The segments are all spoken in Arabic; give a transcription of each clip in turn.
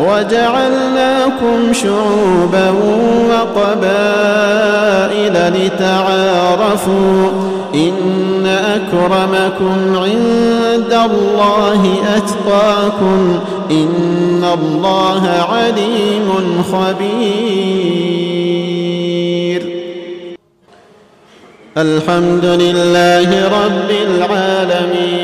وجعلناكم شعوبا وقبائل لتعارفوا إن أكرمكم عند الله أتقاكم إن الله عليم خبير. الحمد لله رب العالمين.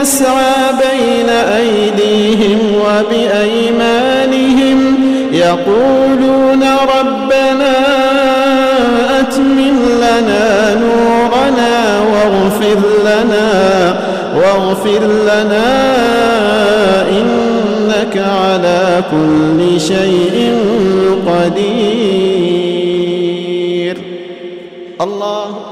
يسعى بين أيديهم وبأيمانهم يقولون ربنا أتمم لنا نورنا واغفر لنا واغفر لنا إنك على كل شيء قدير. الله